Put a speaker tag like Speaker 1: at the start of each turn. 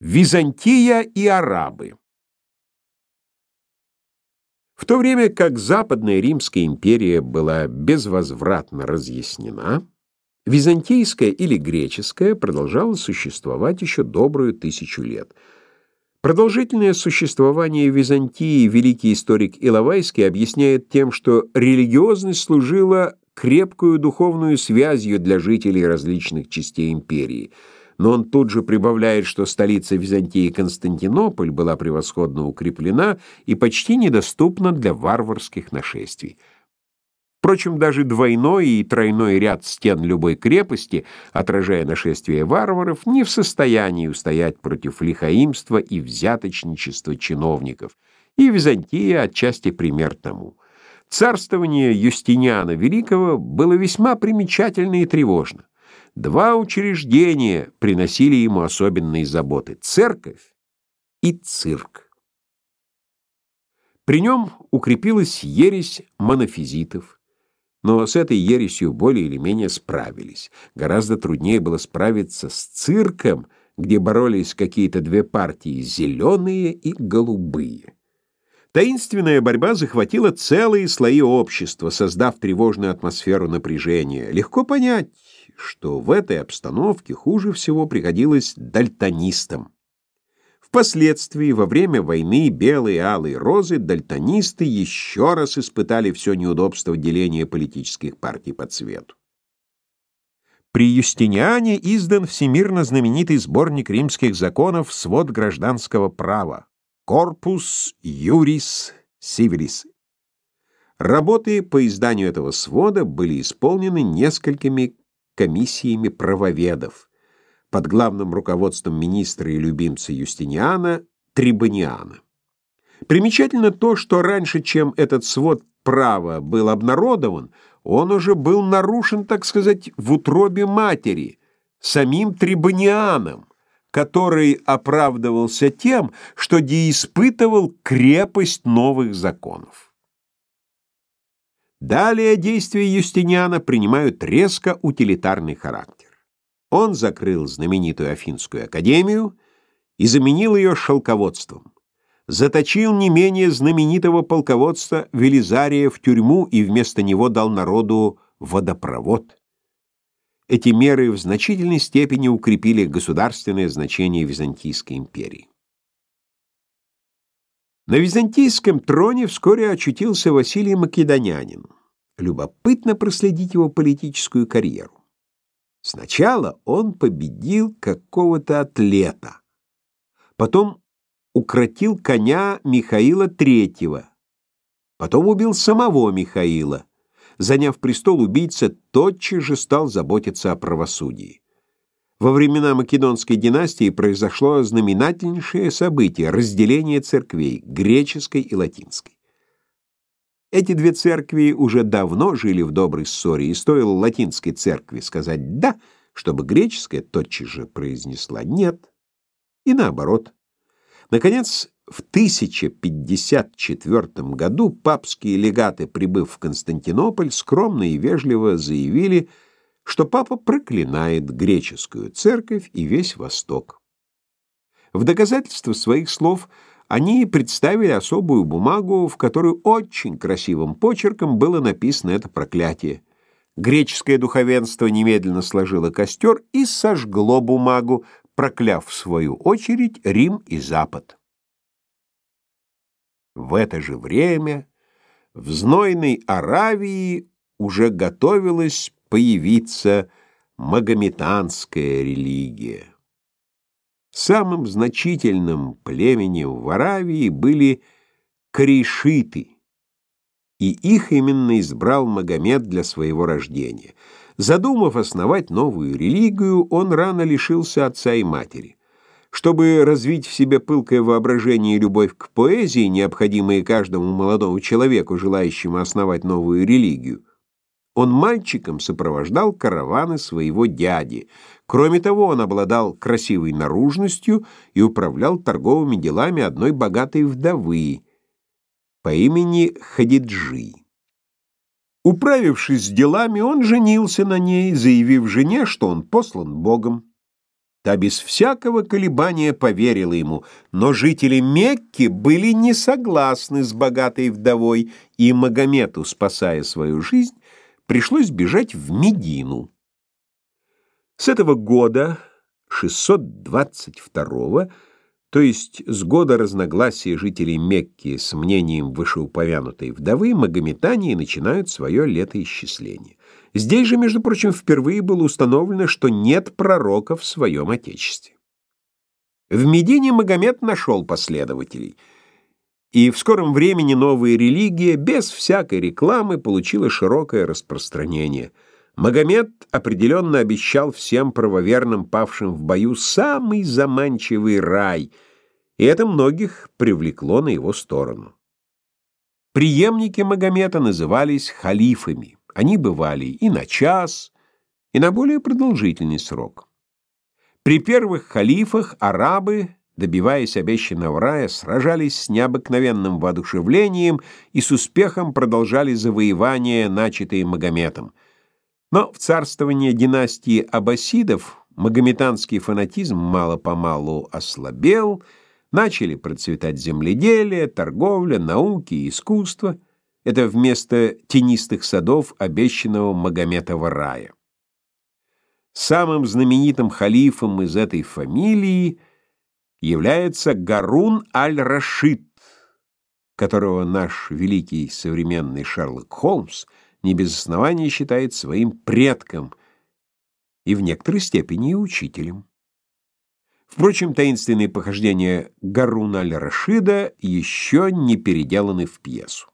Speaker 1: Византия и арабы В то время как Западная Римская империя была безвозвратно разъяснена, Византийская или греческая продолжала существовать еще добрую тысячу лет. Продолжительное существование Византии великий историк Иловайский объясняет тем, что религиозность служила крепкую духовную связью для жителей различных частей империи – но он тут же прибавляет, что столица Византии Константинополь была превосходно укреплена и почти недоступна для варварских нашествий. Впрочем, даже двойной и тройной ряд стен любой крепости, отражая нашествие варваров, не в состоянии устоять против лихаимства и взяточничества чиновников, и Византия отчасти пример тому. Царствование Юстиниана Великого было весьма примечательно и тревожно. Два учреждения приносили ему особенные заботы — церковь и цирк. При нем укрепилась ересь монофизитов, но с этой ересью более или менее справились. Гораздо труднее было справиться с цирком, где боролись какие-то две партии — зеленые и голубые. Таинственная борьба захватила целые слои общества, создав тревожную атмосферу напряжения. Легко понять, что в этой обстановке хуже всего приходилось дальтонистам. Впоследствии, во время войны белые и алые розы, дальтонисты еще раз испытали все неудобство деления политических партий по цвету. При Юстиниане издан всемирно знаменитый сборник римских законов «Свод гражданского права» Корпус Юрис Сивилис. Работы по изданию этого свода были исполнены несколькими комиссиями правоведов под главным руководством министра и любимца Юстиниана Трибониана. Примечательно то, что раньше, чем этот свод права был обнародован, он уже был нарушен, так сказать, в утробе матери, самим Трибонианом который оправдывался тем, что деиспытывал крепость новых законов. Далее действия Юстиниана принимают резко утилитарный характер. Он закрыл знаменитую Афинскую академию и заменил ее шелководством. Заточил не менее знаменитого полководца Велизария в тюрьму и вместо него дал народу водопровод. Эти меры в значительной степени укрепили государственное значение Византийской империи. На византийском троне вскоре очутился Василий Македонянин. Любопытно проследить его политическую карьеру. Сначала он победил какого-то атлета, потом укротил коня Михаила III, потом убил самого Михаила, Заняв престол, убийца тотчас же стал заботиться о правосудии. Во времена Македонской династии произошло знаменательнейшее событие — разделение церквей, греческой и латинской. Эти две церкви уже давно жили в доброй ссоре, и стоило латинской церкви сказать «да», чтобы греческая тотчас же произнесла «нет», и наоборот. Наконец, в 1054 году папские легаты, прибыв в Константинополь, скромно и вежливо заявили, что папа проклинает греческую церковь и весь Восток. В доказательство своих слов они представили особую бумагу, в которой очень красивым почерком было написано это проклятие. Греческое духовенство немедленно сложило костер и сожгло бумагу, прокляв в свою очередь Рим и Запад. В это же время в знойной Аравии уже готовилась появиться магометанская религия. Самым значительным племенем в Аравии были корешиты, и их именно избрал Магомед для своего рождения. Задумав основать новую религию, он рано лишился отца и матери. Чтобы развить в себе пылкое воображение и любовь к поэзии, необходимые каждому молодому человеку, желающему основать новую религию, он мальчиком сопровождал караваны своего дяди. Кроме того, он обладал красивой наружностью и управлял торговыми делами одной богатой вдовы по имени Хадиджи. Управившись с делами, он женился на ней, заявив жене, что он послан Богом. Та без всякого колебания поверила ему, но жители Мекки были не согласны с богатой вдовой, и Магомету, спасая свою жизнь, пришлось бежать в Медину. С этого года, 622 то есть с года разногласия жителей Мекки с мнением вышеупомянутой вдовы, магометане начинают свое летоисчисление. Здесь же, между прочим, впервые было установлено, что нет пророка в своем отечестве. В Медине Магомед нашел последователей, и в скором времени новая религия без всякой рекламы получила широкое распространение. Магомед определенно обещал всем правоверным, павшим в бою, самый заманчивый рай, и это многих привлекло на его сторону. Приемники Магомета назывались халифами. Они бывали и на час, и на более продолжительный срок. При первых халифах арабы, добиваясь обещанного рая, сражались с необыкновенным воодушевлением и с успехом продолжали завоевания, начатые Магометом. Но в царствование династии аббасидов магометанский фанатизм мало-помалу ослабел, начали процветать земледелие, торговля, науки и искусство — это вместо тенистых садов обещанного Магометова рая. Самым знаменитым халифом из этой фамилии является Гарун аль-Рашид, которого наш великий современный Шерлок Холмс не без основания считает своим предком и в некоторой степени и учителем. Впрочем, таинственные похождения Гаруна аль-Рашида еще не переделаны в пьесу.